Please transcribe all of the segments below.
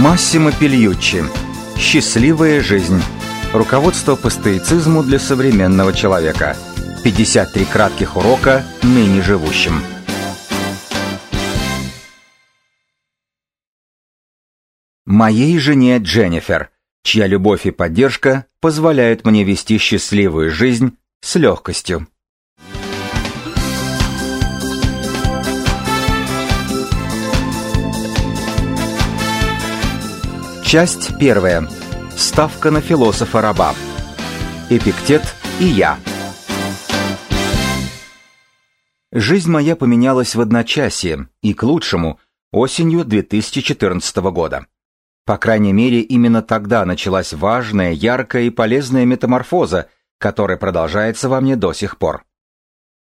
Массимо Пельюччи. Счастливая жизнь. Руководство по стоицизму для современного человека. 53 кратких урока ныне живущим. Моей жене Дженнифер, чья любовь и поддержка позволяют мне вести счастливую жизнь с легкостью. Часть первая. Ставка на философа-раба. Эпиктет и я. Жизнь моя поменялась в одночасье, и к лучшему, осенью 2014 года. По крайней мере, именно тогда началась важная, яркая и полезная метаморфоза, которая продолжается во мне до сих пор.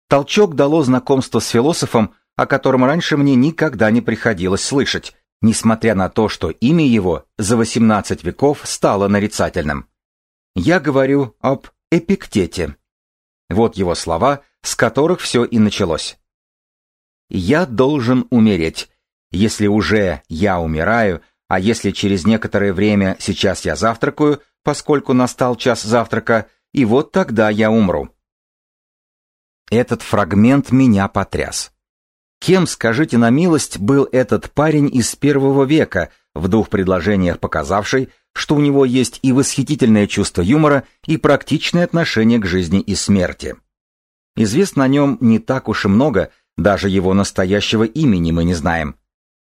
Толчок дало знакомство с философом, о котором раньше мне никогда не приходилось слышать, несмотря на то, что имя его за 18 веков стало нарицательным. Я говорю об Эпиктете. Вот его слова, с которых все и началось. «Я должен умереть. Если уже я умираю, а если через некоторое время сейчас я завтракаю, поскольку настал час завтрака, и вот тогда я умру». Этот фрагмент меня потряс. Кем, скажите на милость, был этот парень из первого века, в двух предложениях показавший, что у него есть и восхитительное чувство юмора, и практичное отношение к жизни и смерти. Известно о нем не так уж и много, даже его настоящего имени мы не знаем.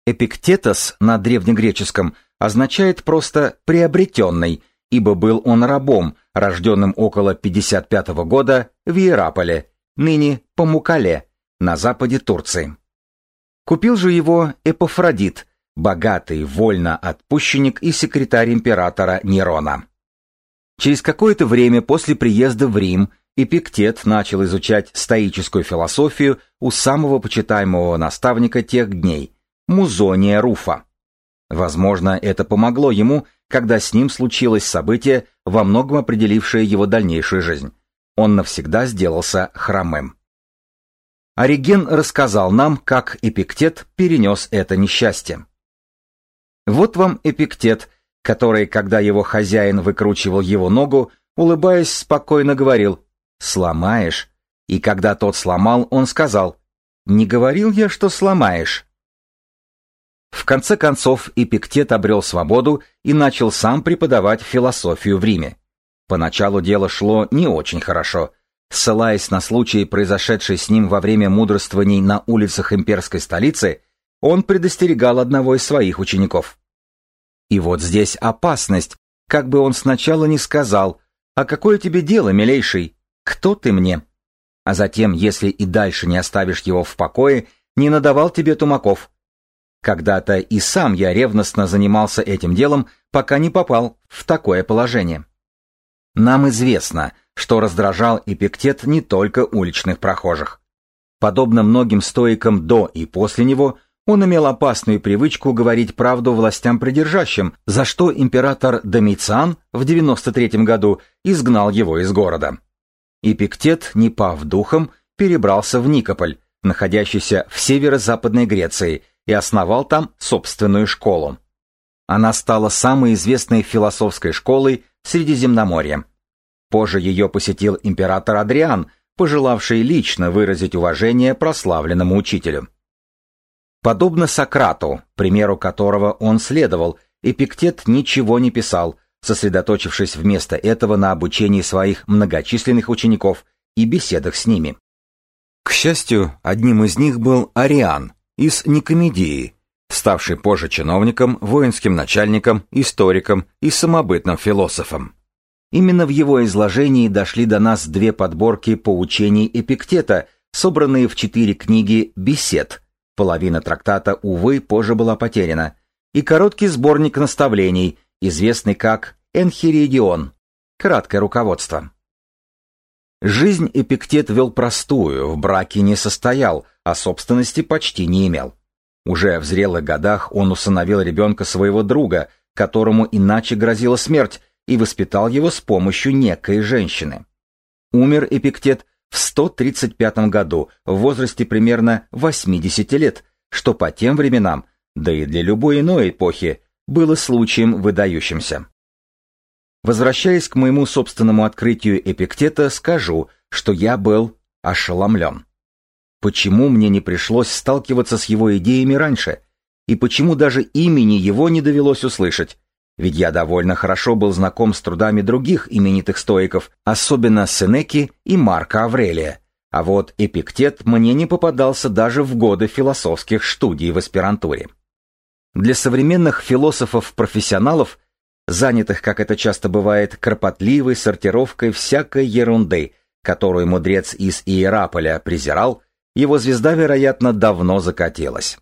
Эпиктетос на древнегреческом означает просто «приобретенный», ибо был он рабом, рожденным около 55 года в Иераполе, ныне Памукале, на западе Турции. Купил же его Эпофродит, богатый вольно-отпущенник и секретарь императора Нерона. Через какое-то время после приезда в Рим Эпиктет начал изучать стоическую философию у самого почитаемого наставника тех дней, Музония Руфа. Возможно, это помогло ему, когда с ним случилось событие, во многом определившее его дальнейшую жизнь. Он навсегда сделался хромым. Ориген рассказал нам, как Эпиктет перенес это несчастье. Вот вам Эпиктет, который, когда его хозяин выкручивал его ногу, улыбаясь, спокойно говорил «сломаешь». И когда тот сломал, он сказал «не говорил я, что сломаешь». В конце концов, Эпиктет обрел свободу и начал сам преподавать философию в Риме. Поначалу дело шло не очень хорошо – Ссылаясь на случай, произошедший с ним во время мудрствований на улицах имперской столицы, он предостерегал одного из своих учеников. И вот здесь опасность, как бы он сначала не сказал, «А какое тебе дело, милейший? Кто ты мне?» А затем, если и дальше не оставишь его в покое, не надавал тебе тумаков. Когда-то и сам я ревностно занимался этим делом, пока не попал в такое положение. Нам известно, что раздражал Эпиктет не только уличных прохожих. Подобно многим стоикам до и после него, он имел опасную привычку говорить правду властям придержащим, за что император Домициан в 93 году изгнал его из города. Эпиктет, не пав духом, перебрался в Никополь, находящийся в северо-западной Греции, и основал там собственную школу. Она стала самой известной философской школой Средиземноморья, Позже ее посетил император Адриан, пожелавший лично выразить уважение прославленному учителю. Подобно Сократу, примеру которого он следовал, Эпиктет ничего не писал, сосредоточившись вместо этого на обучении своих многочисленных учеников и беседах с ними. К счастью, одним из них был Ариан из Никомедии, ставший позже чиновником, воинским начальником, историком и самобытным философом. Именно в его изложении дошли до нас две подборки поучений Эпиктета, собранные в четыре книги «Бесед», половина трактата, увы, позже была потеряна, и короткий сборник наставлений, известный как «Энхиридион» — краткое руководство. Жизнь Эпиктет вел простую, в браке не состоял, а собственности почти не имел. Уже в зрелых годах он усыновил ребенка своего друга, которому иначе грозила смерть, и воспитал его с помощью некой женщины. Умер Эпиктет в 135 году, в возрасте примерно 80 лет, что по тем временам, да и для любой иной эпохи, было случаем выдающимся. Возвращаясь к моему собственному открытию Эпиктета, скажу, что я был ошеломлен. Почему мне не пришлось сталкиваться с его идеями раньше? И почему даже имени его не довелось услышать? Ведь я довольно хорошо был знаком с трудами других именитых стоиков, особенно Сенеки и Марка Аврелия. А вот Эпиктет мне не попадался даже в годы философских студий в аспирантуре. Для современных философов-профессионалов, занятых, как это часто бывает, кропотливой сортировкой всякой ерунды, которую мудрец из Иераполя презирал, его звезда, вероятно, давно закатилась.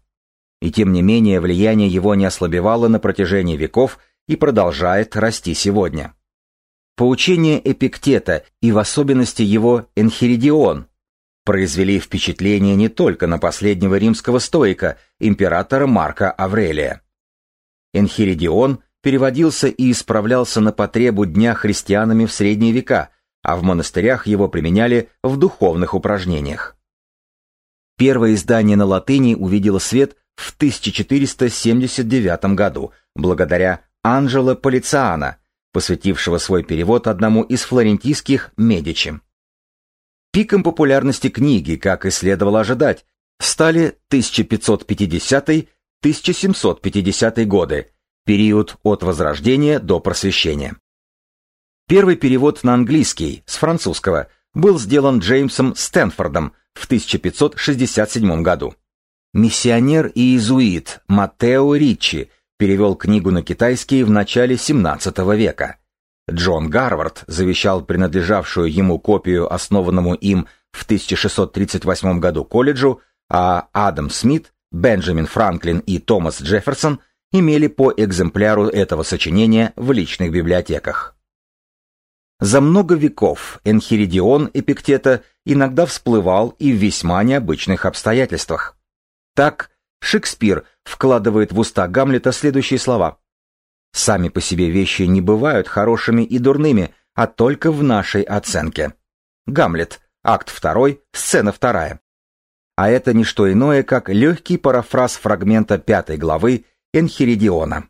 И тем не менее влияние его не ослабевало на протяжении веков и продолжает расти сегодня. Поучение Эпиктета и в особенности его Энхиридион произвели впечатление не только на последнего римского стоика, императора Марка Аврелия. Энхиридион переводился и исправлялся на потребу дня христианами в средние века, а в монастырях его применяли в духовных упражнениях. Первое издание на латыни увидело свет в 1479 году, благодаря Анджело Полициано, посвятившего свой перевод одному из флорентийских Медичи. Пиком популярности книги, как и следовало ожидать, стали 1550-1750 годы, период от Возрождения до Просвещения. Первый перевод на английский с французского был сделан Джеймсом Стэнфордом в 1567 году. Миссионер и иезуит Маттео Риччи перевел книгу на китайский в начале XVII века. Джон Гарвард завещал принадлежавшую ему копию основанному им в 1638 году колледжу, а Адам Смит, Бенджамин Франклин и Томас Джефферсон имели по экземпляру этого сочинения в личных библиотеках. За много веков Энхиридион Эпиктета иногда всплывал и в весьма необычных обстоятельствах. Так, Шекспир вкладывает в уста Гамлета следующие слова. Сами по себе вещи не бывают хорошими и дурными, а только в нашей оценке. Гамлет, акт 2, сцена 2. А это не что иное, как легкий парафраз фрагмента пятой главы Энхиридиона.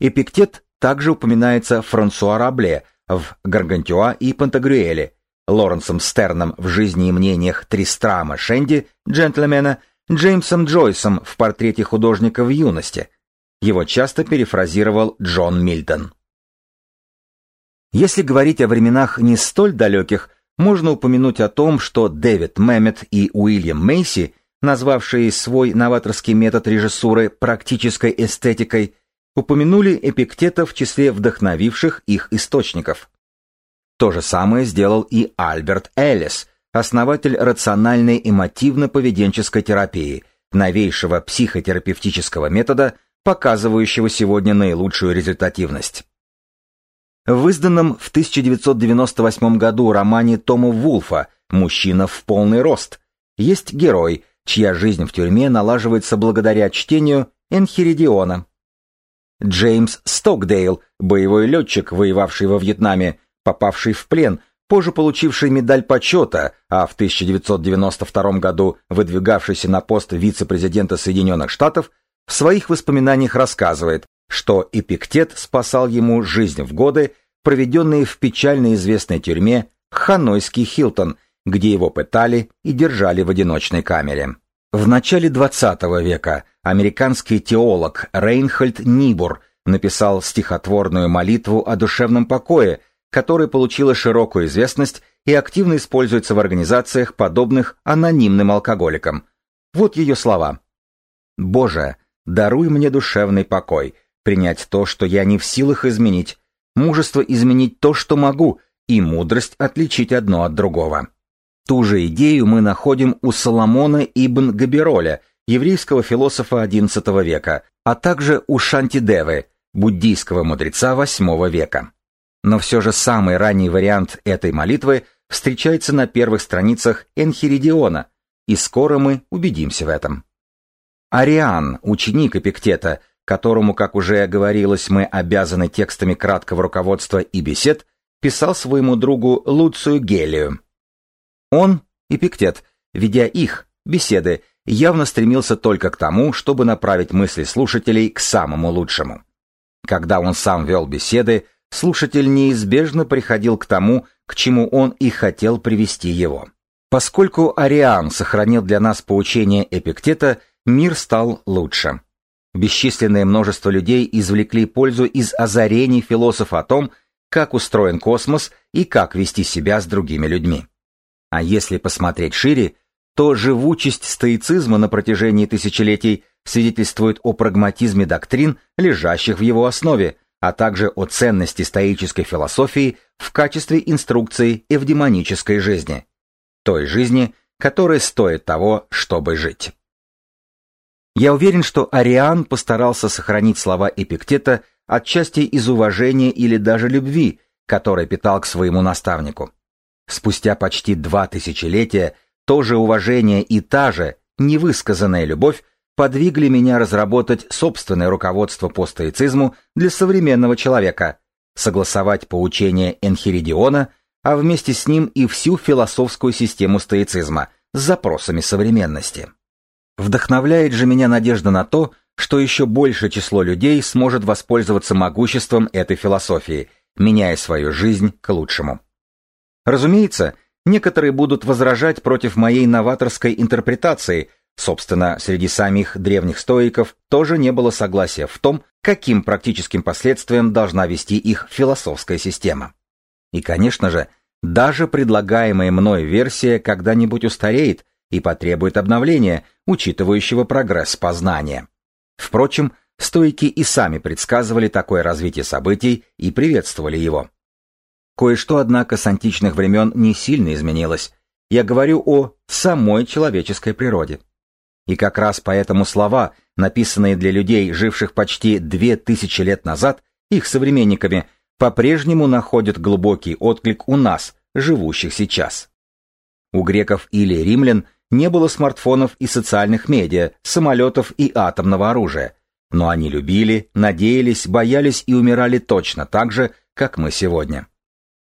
Эпиктет также упоминается Франсуа Рабле в Гаргантюа и Пантагрюэле, Лоренсом Стерном в «Жизни и мнениях Тристрама Шенди, джентльмена», Джеймсом Джойсом в портрете художника в юности – его часто перефразировал Джон Мильтон. Если говорить о временах не столь далеких, можно упомянуть о том, что Дэвид Мэммет и Уильям Мейси, назвавшие свой новаторский метод режиссуры практической эстетикой, упомянули Эпиктета в числе вдохновивших их источников. То же самое сделал и Альберт Эллис, основатель рациональной эмотивно-поведенческой терапии, новейшего психотерапевтического метода, показывающего сегодня наилучшую результативность. В изданном в 1998 году романе Тома Вулфа «Мужчина в полный рост» есть герой, чья жизнь в тюрьме налаживается благодаря чтению Энхиридиона. Джеймс Стокдейл, боевой летчик, воевавший во Вьетнаме, попавший в плен, позже получивший медаль почета, а в 1992 году выдвигавшийся на пост вице-президента Соединенных Штатов, в своих воспоминаниях рассказывает, что Эпиктет спасал ему жизнь в годы, проведенные в печально известной тюрьме Ханойский Хилтон, где его пытали и держали в одиночной камере. В начале XX века американский теолог Рейнхольд Нибур написал стихотворную молитву о душевном покое, которая получила широкую известность и активно используется в организациях, подобных анонимным алкоголикам. Вот ее слова. «Боже, Даруй мне душевный покой, принять то, что я не в силах изменить, мужество изменить то, что могу, и мудрость отличить одно от другого. Ту же идею мы находим у Соломона ибн Габироля, еврейского философа XI века, а также у Шантидевы, буддийского мудреца VIII века. Но все же самый ранний вариант этой молитвы встречается на первых страницах Энхиридиона, и скоро мы убедимся в этом. Ариан, ученик Эпиктета, которому, как уже говорилось, мы обязаны текстами краткого руководства и бесед, писал своему другу Луцию Гелию. Он, Эпиктет, ведя их, беседы, явно стремился только к тому, чтобы направить мысли слушателей к самому лучшему. Когда он сам вел беседы, слушатель неизбежно приходил к тому, к чему он и хотел привести его. Поскольку Ариан сохранил для нас поучение Эпиктета, мир стал лучше. Бесчисленное множество людей извлекли пользу из озарений философа о том, как устроен космос и как вести себя с другими людьми. А если посмотреть шире, то живучесть стоицизма на протяжении тысячелетий свидетельствует о прагматизме доктрин, лежащих в его основе, а также о ценности стоической философии в качестве инструкции эвдемонической жизни. Той жизни, которая стоит того, чтобы жить. Я уверен, что Ариан постарался сохранить слова Эпиктета отчасти из уважения или даже любви, которое питал к своему наставнику. Спустя почти два тысячелетия то же уважение и та же невысказанная любовь подвигли меня разработать собственное руководство по стоицизму для современного человека, согласовать поучение Энхиридиона, а вместе с ним и всю философскую систему стоицизма с запросами современности. Вдохновляет же меня надежда на то, что еще большее число людей сможет воспользоваться могуществом этой философии, меняя свою жизнь к лучшему. Разумеется, некоторые будут возражать против моей новаторской интерпретации, собственно, среди самих древних стоиков тоже не было согласия в том, каким практическим последствиям должна вести их философская система. И, конечно же, даже предлагаемая мной версия когда-нибудь устареет и потребует обновления, учитывающего прогресс познания. Впрочем, стойки и сами предсказывали такое развитие событий и приветствовали его. Кое-что, однако, с античных времен не сильно изменилось. Я говорю о самой человеческой природе. И как раз поэтому слова, написанные для людей, живших почти две тысячи лет назад, их современниками, по-прежнему находят глубокий отклик у нас, живущих сейчас. У греков или римлян не было смартфонов и социальных медиа, самолетов и атомного оружия. Но они любили, надеялись, боялись и умирали точно так же, как мы сегодня.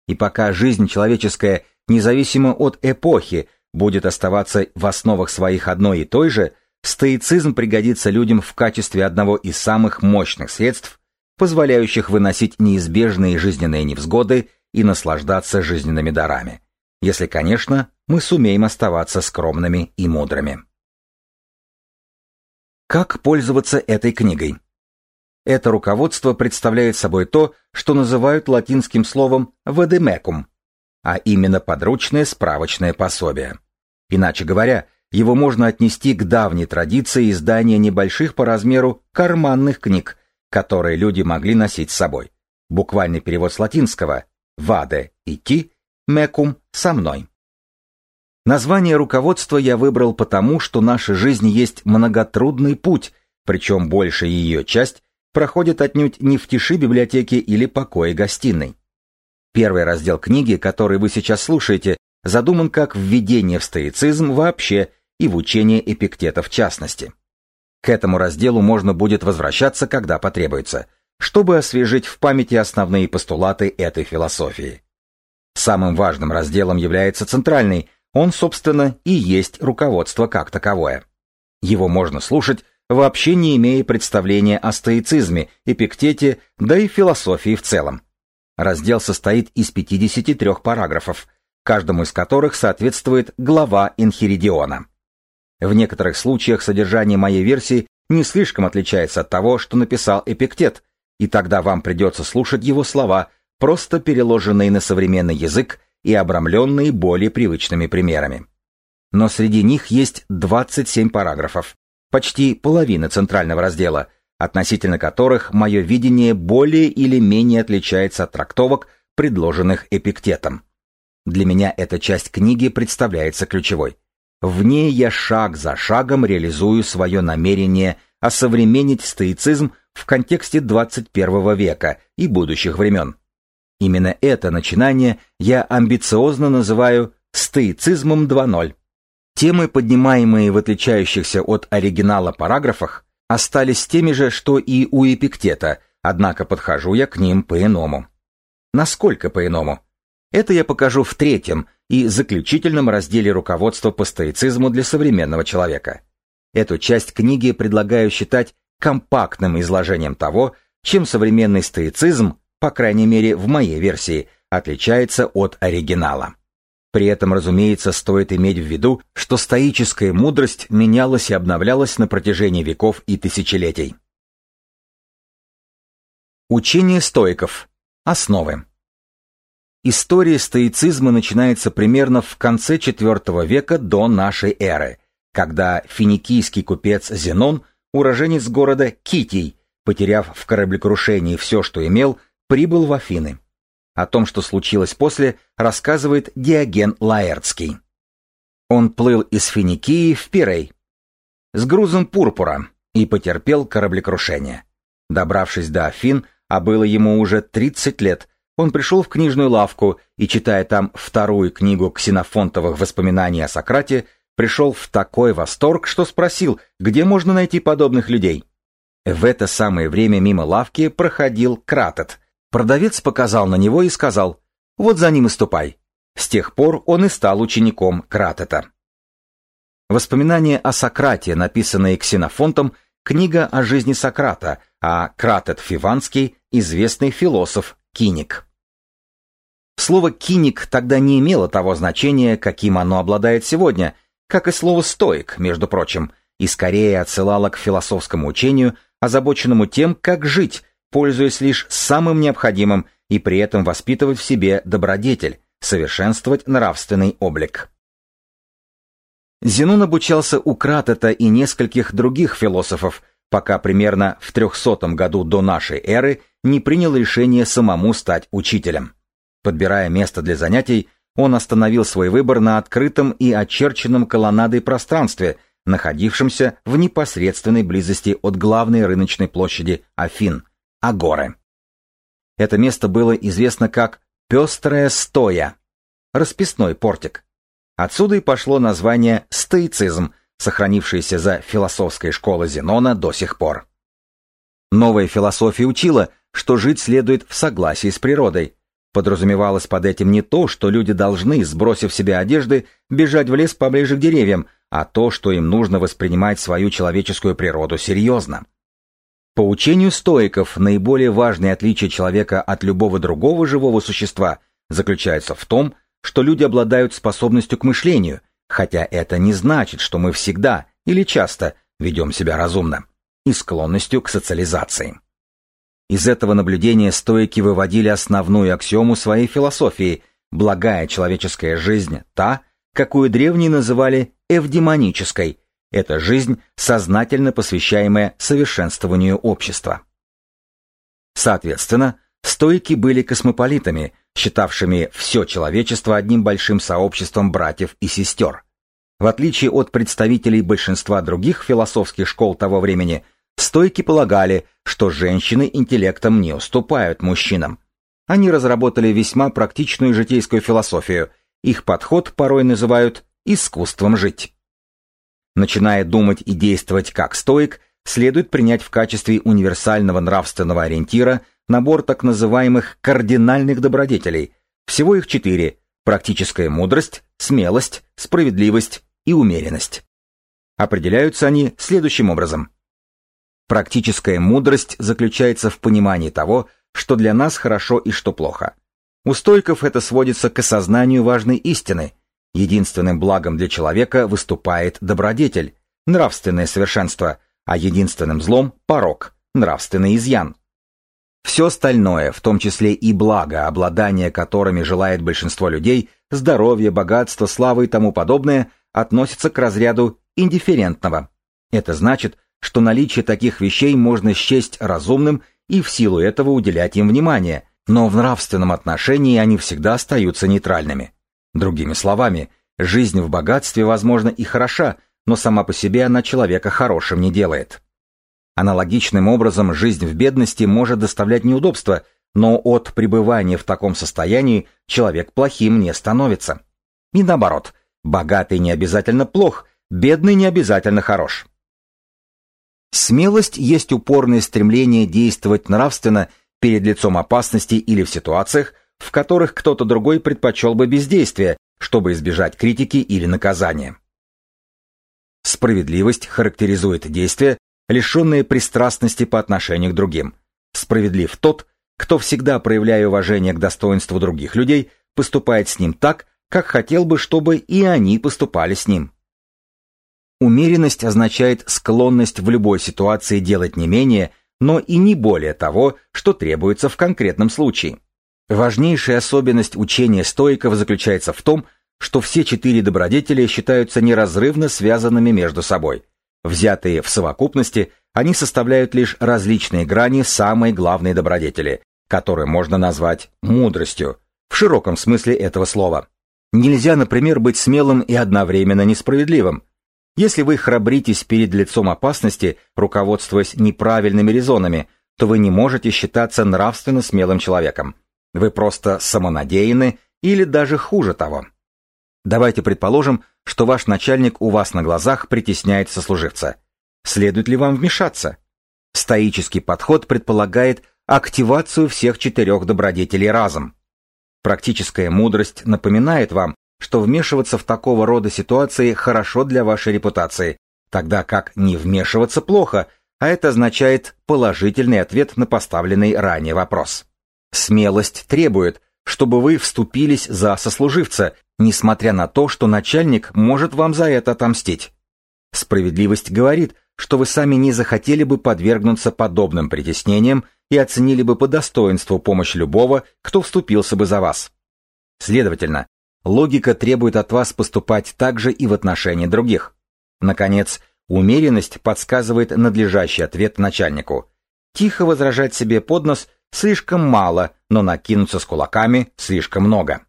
И пока жизнь человеческая, независимо от эпохи, будет оставаться в основах своих одной и той же, стоицизм пригодится людям в качестве одного из самых мощных средств, позволяющих выносить неизбежные жизненные невзгоды и наслаждаться жизненными дарами. Если, конечно, мы сумеем оставаться скромными и мудрыми. Как пользоваться этой книгой? Это руководство представляет собой то, что называют латинским словом «ведемекум», а именно подручное справочное пособие. Иначе говоря, его можно отнести к давней традиции издания небольших по размеру карманных книг, которые люди могли носить с собой. Буквальный перевод с латинского «ваде» — «идти», «мекум» — «со мной». Название руководства я выбрал потому, что наша жизнь есть многотрудный путь, причем большая ее часть проходит отнюдь не в тиши библиотеки или покое гостиной. Первый раздел книги, который вы сейчас слушаете, задуман как введение в стоицизм вообще и в учение Эпиктета в частности. К этому разделу можно будет возвращаться, когда потребуется, чтобы освежить в памяти основные постулаты этой философии. Самым важным разделом является центральный, он, собственно, и есть руководство как таковое. Его можно слушать, вообще не имея представления о стоицизме, эпиктете, да и философии в целом. Раздел состоит из 53 параграфов, каждому из которых соответствует глава Энхиридиона. В некоторых случаях содержание моей версии не слишком отличается от того, что написал Эпиктет, и тогда вам придется слушать его слова, просто переложенные на современный язык и обрамленные более привычными примерами. Но среди них есть 27 параграфов, почти половина центрального раздела, относительно которых мое видение более или менее отличается от трактовок, предложенных Эпиктетом. Для меня эта часть книги представляется ключевой. В ней я шаг за шагом реализую свое намерение осовременить стоицизм в контексте 21 века и будущих времен. Именно это начинание я амбициозно называю стоицизмом 2.0. Темы, поднимаемые в отличающихся от оригинала параграфах, остались теми же, что и у Эпиктета, однако подхожу я к ним по-иному. Насколько по-иному? Это я покажу в третьем и заключительном разделе руководства по стоицизму для современного человека. Эту часть книги предлагаю считать компактным изложением того, чем современный стоицизм, по крайней мере в моей версии, отличается от оригинала. При этом, разумеется, стоит иметь в виду, что стоическая мудрость менялась и обновлялась на протяжении веков и тысячелетий. Учение стоиков. Основы. История стоицизма начинается примерно в конце IV века до нашей эры, когда финикийский купец Зенон, уроженец города Китий, потеряв в кораблекрушении все, что имел, прибыл в Афины. О том, что случилось после, рассказывает Диоген Лаэртский. Он плыл из Финикии в Пирей с грузом пурпура и потерпел кораблекрушение. Добравшись до Афин, а было ему уже 30 лет, он пришел в книжную лавку и, читая там вторую книгу ксенофонтовых воспоминаний о Сократе, пришел в такой восторг, что спросил, где можно найти подобных людей. В это самое время мимо лавки проходил Кратет. Продавец показал на него и сказал, «Вот за ним и ступай». С тех пор он и стал учеником Кратета. Воспоминания о Сократе, написанные Ксенофонтом, книга о жизни Сократа, а Кратет Фиванский – известный философ, киник. Слово «киник» тогда не имело того значения, каким оно обладает сегодня, как и слово «стоик», между прочим, и скорее отсылало к философскому учению, озабоченному тем, как жить, пользуясь лишь самым необходимым и при этом воспитывать в себе добродетель, совершенствовать нравственный облик. Зенон обучался у Кратета и нескольких других философов, пока примерно в 300 году до нашей эры не принял решение самому стать учителем. Подбирая место для занятий, он остановил свой выбор на открытом и очерченном колоннадой пространстве, находившемся в непосредственной близости от главной рыночной площади Афин – Агоры. Это место было известно как «пестрая стоя» – расписной портик. Отсюда и пошло название «стоицизм», сохранившееся за философской школой Зенона до сих пор. Новая философия учила, что жить следует в согласии с природой. Подразумевалось под этим не то, что люди должны, сбросив себе одежды, бежать в лес поближе к деревьям, а то, что им нужно воспринимать свою человеческую природу серьезно. По учению стоиков, наиболее важное отличие человека от любого другого живого существа заключается в том, что люди обладают способностью к мышлению, хотя это не значит, что мы всегда или часто ведем себя разумно, и склонностью к социализации. Из этого наблюдения стоики выводили основную аксиому своей философии «благая человеческая жизнь та, какую древние называли эвдемонической, это жизнь, сознательно посвящаемая совершенствованию общества». Соответственно, стойки были космополитами, считавшими все человечество одним большим сообществом братьев и сестер. В отличие от представителей большинства других философских школ того времени, стойки полагали, что женщины интеллектом не уступают мужчинам. Они разработали весьма практичную житейскую философию, их подход порой называют «искусством жить». Начиная думать и действовать как стоик, следует принять в качестве универсального нравственного ориентира набор так называемых кардинальных добродетелей. Всего их четыре – практическая мудрость, смелость, справедливость и умеренность. Определяются они следующим образом. Практическая мудрость заключается в понимании того, что для нас хорошо и что плохо. У стойков это сводится к осознанию важной истины. Единственным благом для человека выступает добродетель, нравственное совершенство, а единственным злом – порок, нравственный изъян. Все остальное, в том числе и благо, обладание которыми желает большинство людей, здоровье, богатство, слава и тому подобное, относится к разряду индифферентного. Это значит, что наличие таких вещей можно счесть разумным и в силу этого уделять им внимание, но в нравственном отношении они всегда остаются нейтральными. Другими словами, жизнь в богатстве, возможно, и хороша, но сама по себе она человека хорошим не делает. Аналогичным образом жизнь в бедности может доставлять неудобства, но от пребывания в таком состоянии человек плохим не становится. И наоборот, богатый не обязательно плох, бедный не обязательно хорош. Смелость есть упорное стремление действовать нравственно перед лицом опасности или в ситуациях, в которых кто-то другой предпочел бы бездействие, чтобы избежать критики или наказания. Справедливость характеризует действия, лишенные пристрастности по отношению к другим. Справедлив тот, кто всегда, проявляя уважение к достоинству других людей, поступает с ним так, как хотел бы, чтобы и они поступали с ним. Умеренность означает склонность в любой ситуации делать не менее, но и не более того, что требуется в конкретном случае. Важнейшая особенность учения стоиков заключается в том, что все четыре добродетели считаются неразрывно связанными между собой. Взятые в совокупности, они составляют лишь различные грани самой главной добродетели, которую можно назвать мудростью, в широком смысле этого слова. Нельзя, например, быть смелым и одновременно несправедливым. Если вы храбритесь перед лицом опасности, руководствуясь неправильными резонами, то вы не можете считаться нравственно смелым человеком. Вы просто самонадеянны или даже хуже того. Давайте предположим, что ваш начальник у вас на глазах притесняет сослуживца. Следует ли вам вмешаться? Стоический подход предполагает активацию всех четырех добродетелей разом. Практическая мудрость напоминает вам, что вмешиваться в такого рода ситуации хорошо для вашей репутации, тогда как не вмешиваться плохо, а это означает положительный ответ на поставленный ранее вопрос. Смелость требует, чтобы вы вступились за сослуживца, несмотря на то, что начальник может вам за это отомстить. Справедливость говорит, что вы сами не захотели бы подвергнуться подобным притеснениям и оценили бы по достоинству помощь любого, кто вступился бы за вас. Следовательно, логика требует от вас поступать так же и в отношении других. Наконец, умеренность подсказывает надлежащий ответ начальнику. Тихо возражать себе под нос слишком мало, но накинуться с кулаками слишком много.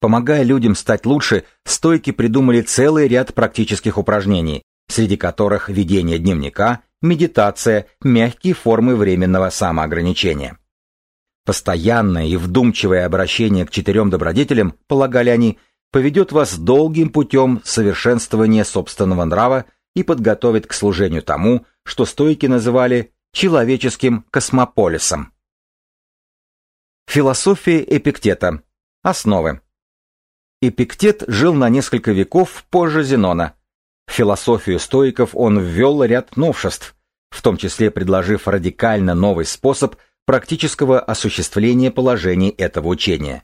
Помогая людям стать лучше, стойки придумали целый ряд практических упражнений, среди которых ведение дневника, медитация, мягкие формы временного самоограничения. Постоянное и вдумчивое обращение к четырем добродетелям, полагали они, поведет вас долгим путем совершенствования собственного нрава и подготовит к служению тому, что стойки называли человеческим космополисом. Философия Эпиктета. Основы. Эпиктет жил на несколько веков позже Зенона. В философию стоиков он ввел ряд новшеств, в том числе предложив радикально новый способ практического осуществления положений этого учения.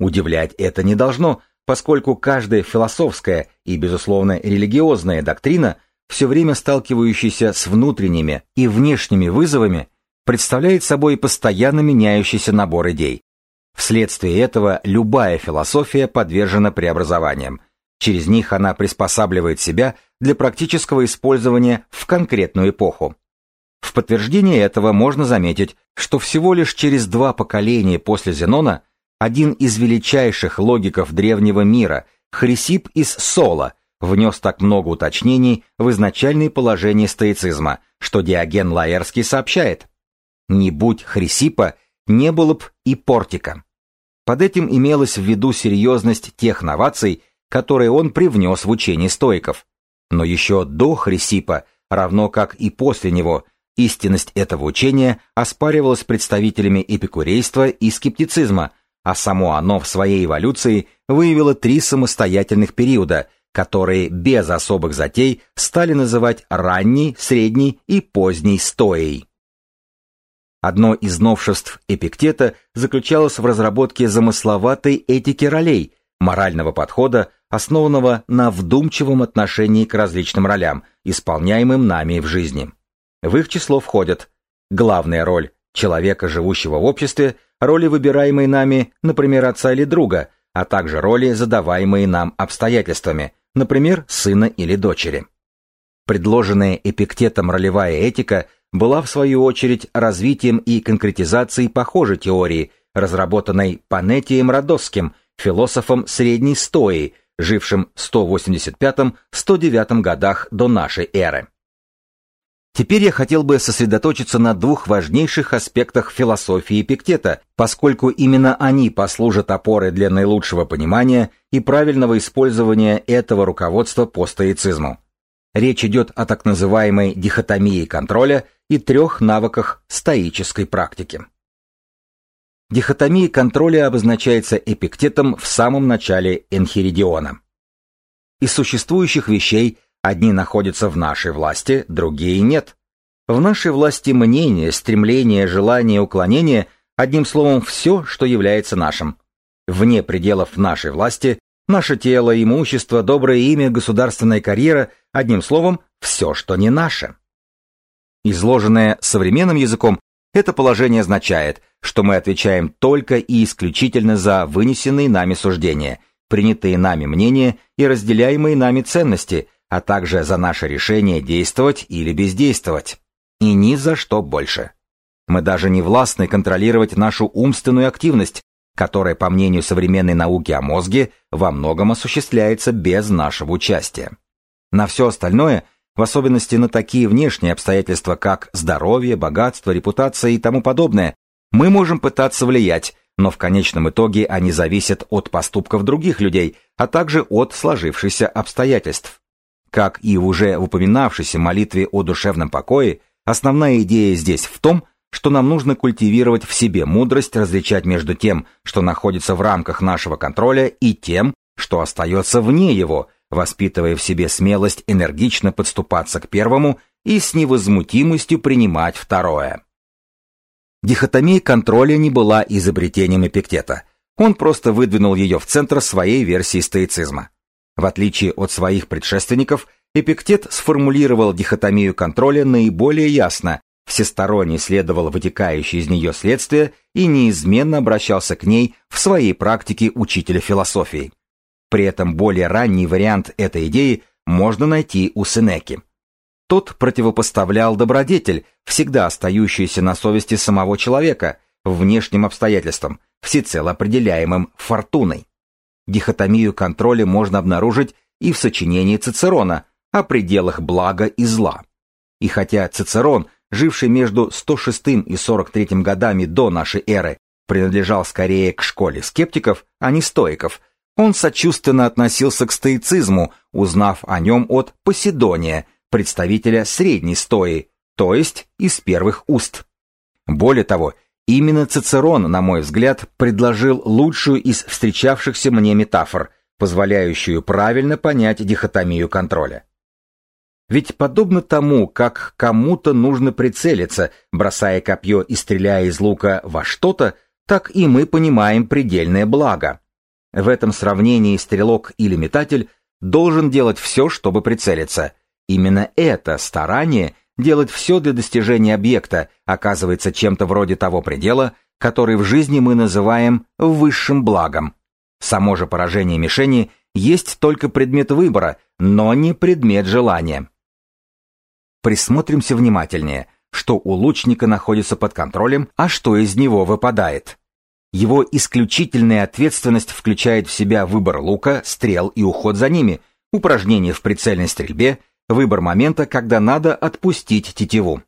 Удивлять это не должно, поскольку каждая философская и, безусловно, религиозная доктрина, все время сталкивающаяся с внутренними и внешними вызовами, представляет собой постоянно меняющийся набор идей. Вследствие этого любая философия подвержена преобразованиям. Через них она приспосабливает себя для практического использования в конкретную эпоху. В подтверждение этого можно заметить, что всего лишь через два поколения после Зенона один из величайших логиков древнего мира, Хрисип из Сола, внес так много уточнений в изначальные положения стоицизма, что Диоген Лаэрский сообщает. Не будь Хрисипа, не было б и портика. Под этим имелось в виду серьезность тех новаций, которые он привнес в учение стоиков. Но еще до Хрисипа, равно как и после него, истинность этого учения оспаривалась представителями эпикурейства и скептицизма, а само оно в своей эволюции выявило три самостоятельных периода, которые без особых затей стали называть ранней, средней и поздней стоей. Одно из новшеств Эпиктета заключалось в разработке замысловатой этики ролей, морального подхода, основанного на вдумчивом отношении к различным ролям, исполняемым нами в жизни. В их число входят главная роль человека, живущего в обществе, роли, выбираемые нами, например, отца или друга, а также роли, задаваемые нам обстоятельствами, например, сына или дочери. Предложенная Эпиктетом ролевая этика – была в свою очередь развитием и конкретизацией похожей теории, разработанной Панетием Родосским, философом средней стои, жившим в 185-109 годах до нашей эры. Теперь я хотел бы сосредоточиться на двух важнейших аспектах философии Эпиктета, поскольку именно они послужат опорой для наилучшего понимания и правильного использования этого руководства по стоицизму. Речь идет о так называемой дихотомии контроля и трех навыках стоической практики. Дихотомия контроля обозначается эпиктетом в самом начале Энхиридиона. Из существующих вещей Одни находятся в нашей власти, другие нет. В нашей власти мнение, стремление, желание, уклонение, одним словом, все, что является нашим. Вне пределов нашей власти наше тело, имущество, доброе имя, государственная карьера, одним словом, все, что не наше. Изложенное современным языком, это положение означает, что мы отвечаем только и исключительно за вынесенные нами суждения, принятые нами мнения и разделяемые нами ценности, а также за наше решение действовать или бездействовать. И ни за что больше. Мы даже не властны контролировать нашу умственную активность, которая, по мнению современной науки о мозге, во многом осуществляется без нашего участия. На все остальное, в особенности на такие внешние обстоятельства, как здоровье, богатство, репутация и тому подобное, мы можем пытаться влиять, но в конечном итоге они зависят от поступков других людей, а также от сложившихся обстоятельств. Как и в уже упоминавшейся молитве о душевном покое, Основная идея здесь в том, что нам нужно культивировать в себе мудрость различать между тем, что находится в рамках нашего контроля, и тем, что остается вне его, воспитывая в себе смелость энергично подступаться к первому и с невозмутимостью принимать второе. Дихотомия контроля не была изобретением Эпиктета. Он просто выдвинул ее в центр своей версии стоицизма. В отличие от своих предшественников, Эпиктет сформулировал дихотомию контроля наиболее ясно, всесторонне исследовал вытекающие из нее следствия и неизменно обращался к ней в своей практике учителя философии. При этом более ранний вариант этой идеи можно найти у Сенеки. Тот противопоставлял добродетель, всегда остающуюся на совести самого человека, внешним обстоятельствам, всецело определяемым фортуной. Дихотомию контроля можно обнаружить и в сочинении Цицерона, о пределах блага и зла. И хотя Цицерон, живший между 106 и 43 годами до нашей эры, принадлежал скорее к школе скептиков, а не стоиков, он сочувственно относился к стоицизму, узнав о нем от Поседония, представителя средней стои, то есть из первых уст. Более того, именно Цицерон, на мой взгляд, предложил лучшую из встречавшихся мне метафор, позволяющую правильно понять дихотомию контроля. Ведь подобно тому, как кому-то нужно прицелиться, бросая копье и стреляя из лука во что-то, так и мы понимаем предельное благо. В этом сравнении стрелок или метатель должен делать все, чтобы прицелиться. Именно это старание делать все для достижения объекта оказывается чем-то вроде того предела, который в жизни мы называем высшим благом. Само же поражение мишени есть только предмет выбора, но не предмет желания. Присмотримся внимательнее, что у лучника находится под контролем, а что из него выпадает. Его исключительная ответственность включает в себя выбор лука, стрел и уход за ними, упражнения в прицельной стрельбе, выбор момента, когда надо отпустить тетиву.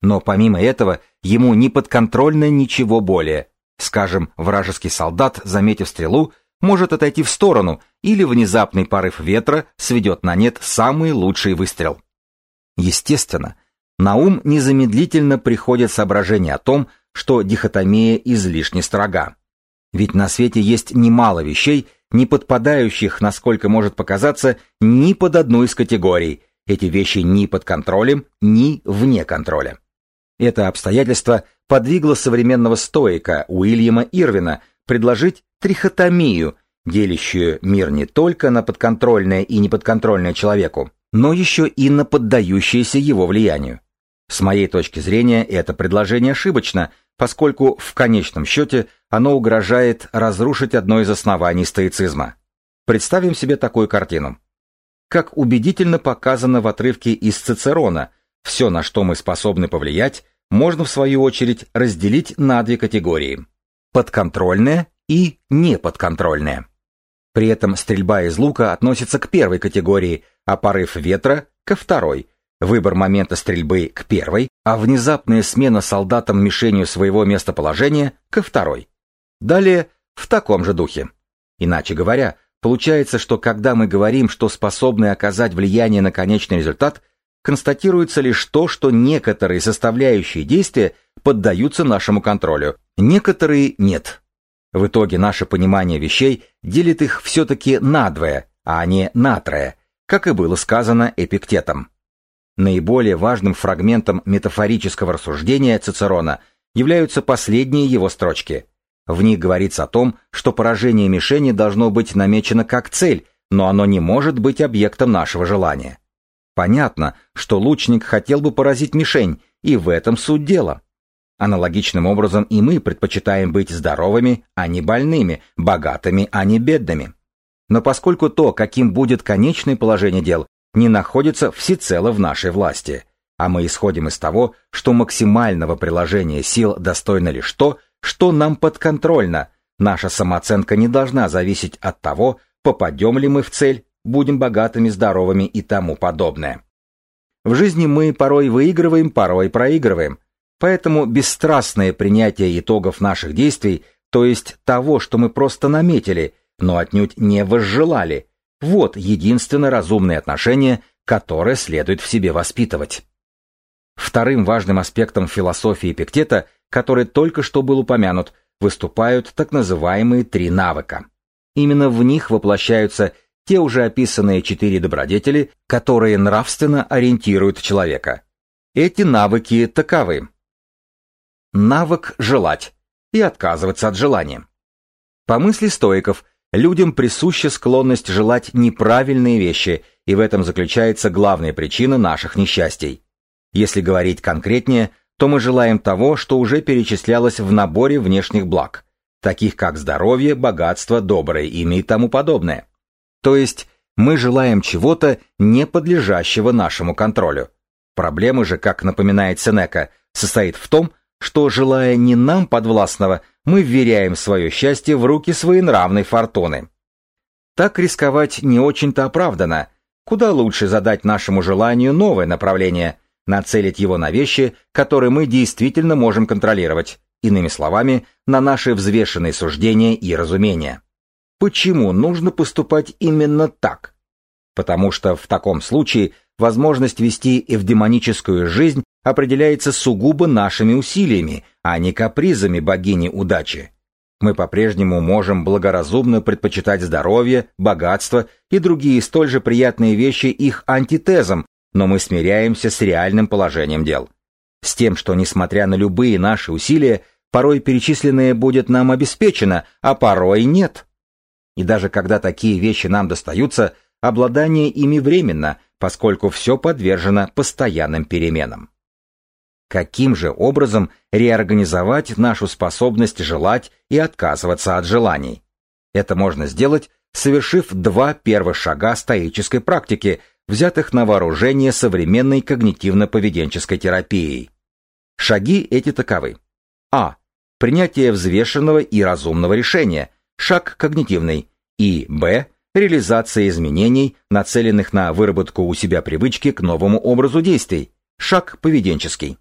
Но помимо этого, ему не подконтрольно ничего более. Скажем, вражеский солдат, заметив стрелу, может отойти в сторону, или внезапный порыв ветра сведет на нет самый лучший выстрел. Естественно, на ум незамедлительно приходит соображение о том, что дихотомия излишне строга. Ведь на свете есть немало вещей, не подпадающих, насколько может показаться, ни под одну из категорий. Эти вещи ни под контролем, ни вне контроля. Это обстоятельство подвигло современного стоика Уильяма Ирвина предложить трихотомию, делящую мир не только на подконтрольное и неподконтрольное человеку, но еще и на поддающиеся его влиянию. С моей точки зрения, это предложение ошибочно, поскольку в конечном счете оно угрожает разрушить одно из оснований стоицизма. Представим себе такую картину. Как убедительно показано в отрывке из Цицерона, все, на что мы способны повлиять, можно в свою очередь разделить на две категории – подконтрольное и неподконтрольное. При этом стрельба из лука относится к первой категории, а порыв ветра — ко второй, выбор момента стрельбы — к первой, а внезапная смена солдатом мишенью своего местоположения — ко второй. Далее в таком же духе. Иначе говоря, получается, что когда мы говорим, что способны оказать влияние на конечный результат, констатируется лишь то, что некоторые составляющие действия поддаются нашему контролю, некоторые нет. В итоге наше понимание вещей делит их все-таки надвое, а не натрое, как и было сказано Эпиктетом. Наиболее важным фрагментом метафорического рассуждения Цицерона являются последние его строчки. В них говорится о том, что поражение мишени должно быть намечено как цель, но оно не может быть объектом нашего желания. Понятно, что лучник хотел бы поразить мишень, и в этом суть дела. Аналогичным образом и мы предпочитаем быть здоровыми, а не больными, богатыми, а не бедными. Но поскольку то, каким будет конечное положение дел, не находится всецело в нашей власти, а мы исходим из того, что максимального приложения сил достойно лишь то, что нам подконтрольно, наша самооценка не должна зависеть от того, попадем ли мы в цель, будем богатыми, здоровыми и тому подобное. В жизни мы порой выигрываем, порой проигрываем, Поэтому бесстрастное принятие итогов наших действий, то есть того, что мы просто наметили, но отнюдь не возжелали, вот единственно разумное отношение, которое следует в себе воспитывать. Вторым важным аспектом философии Эпиктета, который только что был упомянут, выступают так называемые три навыка. Именно в них воплощаются те уже описанные четыре добродетели, которые нравственно ориентируют человека. Эти навыки таковы навык желать и отказываться от желания. По мысли стоиков, людям присуща склонность желать неправильные вещи, и в этом заключается главная причина наших несчастий. Если говорить конкретнее, то мы желаем того, что уже перечислялось в наборе внешних благ, таких как здоровье, богатство, доброе имя и тому подобное. То есть мы желаем чего-то, не подлежащего нашему контролю. Проблема же, как напоминает Сенека, состоит в том, что, желая не нам подвластного, мы вверяем свое счастье в руки своенравной фортуны. Так рисковать не очень-то оправдано. Куда лучше задать нашему желанию новое направление, нацелить его на вещи, которые мы действительно можем контролировать, иными словами, на наши взвешенные суждения и разумения. Почему нужно поступать именно так? Потому что в таком случае возможность вести эвдемоническую жизнь определяется сугубо нашими усилиями, а не капризами богини удачи. Мы по-прежнему можем благоразумно предпочитать здоровье, богатство и другие столь же приятные вещи их антитезам, но мы смиряемся с реальным положением дел. С тем, что, несмотря на любые наши усилия, порой перечисленное будет нам обеспечено, а порой нет. И даже когда такие вещи нам достаются, обладание ими временно, поскольку все подвержено постоянным переменам. Каким же образом реорганизовать нашу способность желать и отказываться от желаний? Это можно сделать, совершив два первых шага стоической практики, взятых на вооружение современной когнитивно-поведенческой терапией. Шаги эти таковы. А. Принятие взвешенного и разумного решения, шаг когнитивный, и Б. Реализация изменений, нацеленных на выработку у себя привычки к новому образу действий, шаг поведенческий.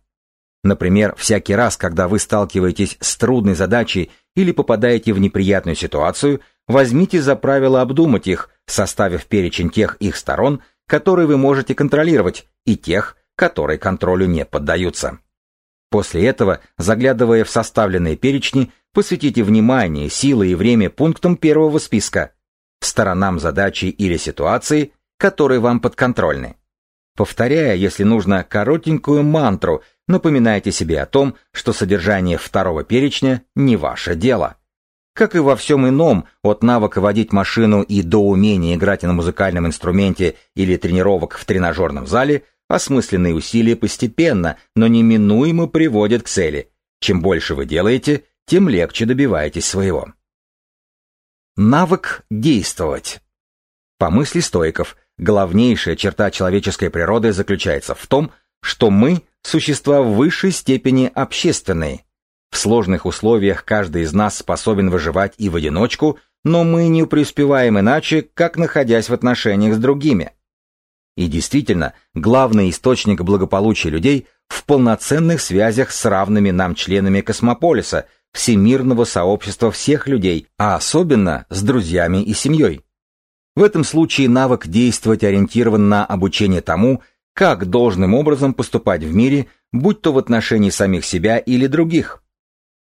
Например, всякий раз, когда вы сталкиваетесь с трудной задачей или попадаете в неприятную ситуацию, возьмите за правило обдумать их, составив перечень тех их сторон, которые вы можете контролировать, и тех, которые контролю не поддаются. После этого, заглядывая в составленные перечни, посвятите внимание, силы и время пунктам первого списка, сторонам задачи или ситуации, которые вам подконтрольны. Повторяя, если нужно, коротенькую мантру, напоминайте себе о том, что содержание второго перечня не ваше дело. Как и во всем ином, от навыка водить машину и до умения играть на музыкальном инструменте или тренировок в тренажерном зале, осмысленные усилия постепенно, но неминуемо приводят к цели. Чем больше вы делаете, тем легче добиваетесь своего. Навык действовать. По мысли стоиков, главнейшая черта человеческой природы заключается в том, что мы – существа в высшей степени общественные. В сложных условиях каждый из нас способен выживать и в одиночку, но мы не преуспеваем иначе, как находясь в отношениях с другими. И действительно, главный источник благополучия людей в полноценных связях с равными нам членами космополиса, всемирного сообщества всех людей, а особенно с друзьями и семьей. В этом случае навык действовать ориентирован на обучение тому, как должным образом поступать в мире, будь то в отношении самих себя или других.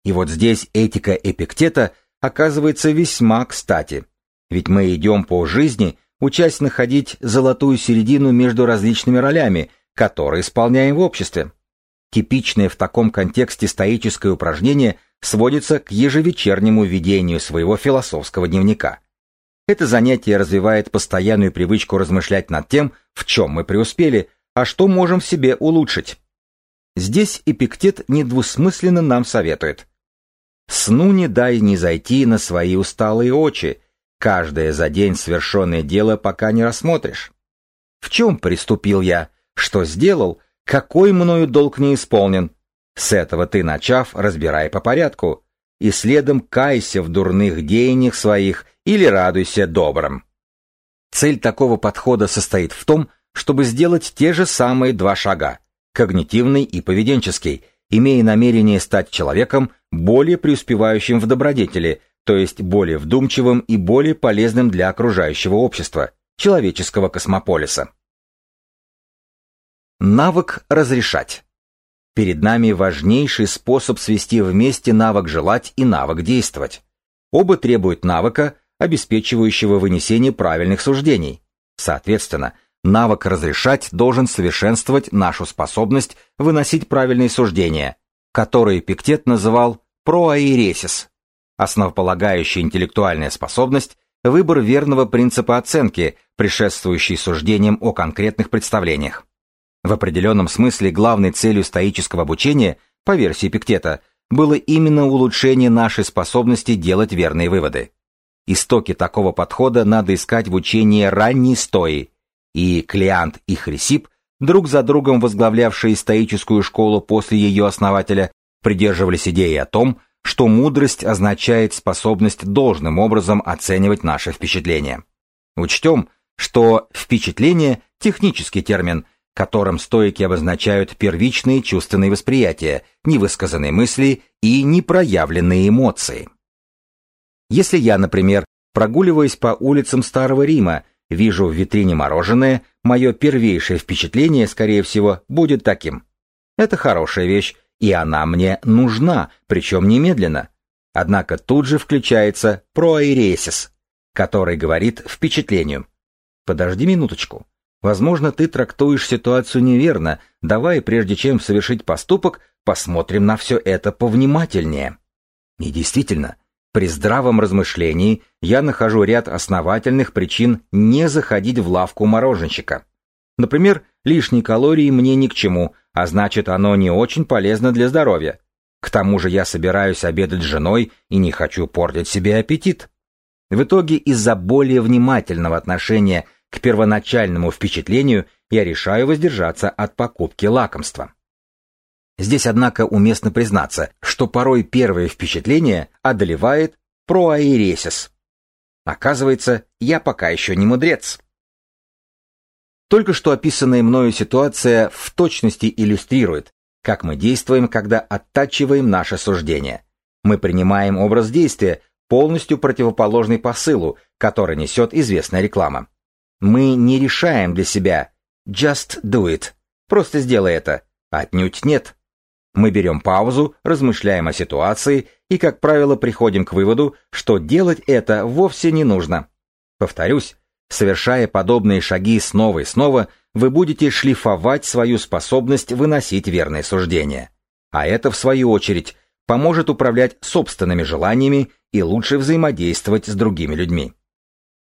И вот здесь этика Эпиктета оказывается весьма кстати, ведь мы идем по жизни, учась находить золотую середину между различными ролями, которые исполняем в обществе. Типичное в таком контексте стоическое упражнение сводится к ежевечернему ведению своего философского дневника. Это занятие развивает постоянную привычку размышлять над тем, в чем мы преуспели, а что можем в себе улучшить. Здесь Эпиктет недвусмысленно нам советует. «Сну не дай не зайти на свои усталые очи, каждое за день совершенное дело пока не рассмотришь. В чем приступил я, что сделал, какой мною долг не исполнен? С этого ты, начав, разбирай по порядку, и следом кайся в дурных деяниях своих или радуйся добрым. Цель такого подхода состоит в том, чтобы сделать те же самые два шага, когнитивный и поведенческий, имея намерение стать человеком, более преуспевающим в добродетели, то есть более вдумчивым и более полезным для окружающего общества, человеческого космополиса. Навык разрешать. Перед нами важнейший способ свести вместе навык желать и навык действовать. Оба требуют навыка, обеспечивающего вынесение правильных суждений. Соответственно, навык разрешать должен совершенствовать нашу способность выносить правильные суждения, которые Пиктет называл проаиресис. Основополагающая интеллектуальная способность – выбор верного принципа оценки, предшествующий суждениям о конкретных представлениях. В определенном смысле главной целью стоического обучения, по версии Пиктета, было именно улучшение нашей способности делать верные выводы. Истоки такого подхода надо искать в учении ранней стои, и Клеант и Хрисип, друг за другом возглавлявшие стоическую школу после ее основателя, придерживались идеи о том, что мудрость означает способность должным образом оценивать наши впечатления. Учтем, что впечатление – технический термин – которым стойки обозначают первичные чувственные восприятия, невысказанные мысли и непроявленные эмоции. Если я, например, прогуливаясь по улицам Старого Рима, вижу в витрине мороженое, мое первейшее впечатление, скорее всего, будет таким. Это хорошая вещь, и она мне нужна, причем немедленно. Однако тут же включается проаиресис, который говорит впечатлению. Подожди минуточку. Возможно, ты трактуешь ситуацию неверно. Давай, прежде чем совершить поступок, посмотрим на все это повнимательнее. И действительно, при здравом размышлении я нахожу ряд основательных причин не заходить в лавку мороженщика. Например, лишние калории мне ни к чему, а значит оно не очень полезно для здоровья. К тому же я собираюсь обедать с женой и не хочу портить себе аппетит. В итоге из-за более внимательного отношения к первоначальному впечатлению я решаю воздержаться от покупки лакомства. Здесь, однако, уместно признаться, что порой первое впечатление одолевает проаэресис. Оказывается, я пока еще не мудрец. Только что описанная мною ситуация в точности иллюстрирует, как мы действуем, когда оттачиваем наше суждение. Мы принимаем образ действия, полностью противоположный посылу, который несет известная реклама. Мы не решаем для себя «just do it», просто сделай это. Отнюдь нет. Мы берем паузу, размышляем о ситуации и, как правило, приходим к выводу, что делать это вовсе не нужно. Повторюсь, совершая подобные шаги снова и снова, вы будете шлифовать свою способность выносить верные суждения. А это, в свою очередь, поможет управлять собственными желаниями и лучше взаимодействовать с другими людьми.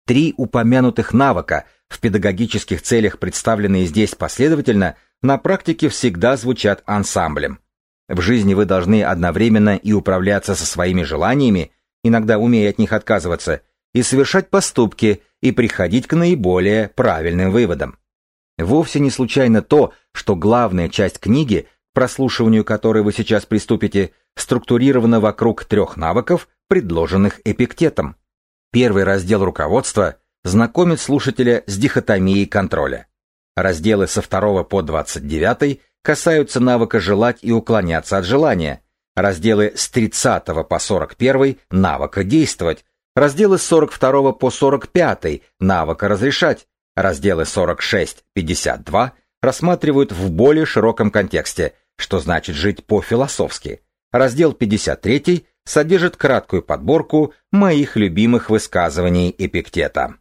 Три упомянутых навыка, в педагогических целях представленные здесь последовательно, на практике всегда звучат ансамблем. В жизни вы должны одновременно и управляться со своими желаниями, иногда умея от них отказываться, и совершать поступки, и приходить к наиболее правильным выводам. Вовсе не случайно то, что главная часть книги, к прослушиванию которой вы сейчас приступите, структурирована вокруг трех навыков, предложенных Эпиктетом. Первый раздел руководства знакомит слушателя с дихотомией контроля. Разделы со 2 по 29 касаются навыка желать и уклоняться от желания. Разделы с 30 по 41 навыка действовать. Разделы с 42 по 45 навыка разрешать. Разделы 46-52 рассматривают в более широком контексте, что значит жить по-философски. Раздел 53 содержит краткую подборку моих любимых высказываний Эпиктета.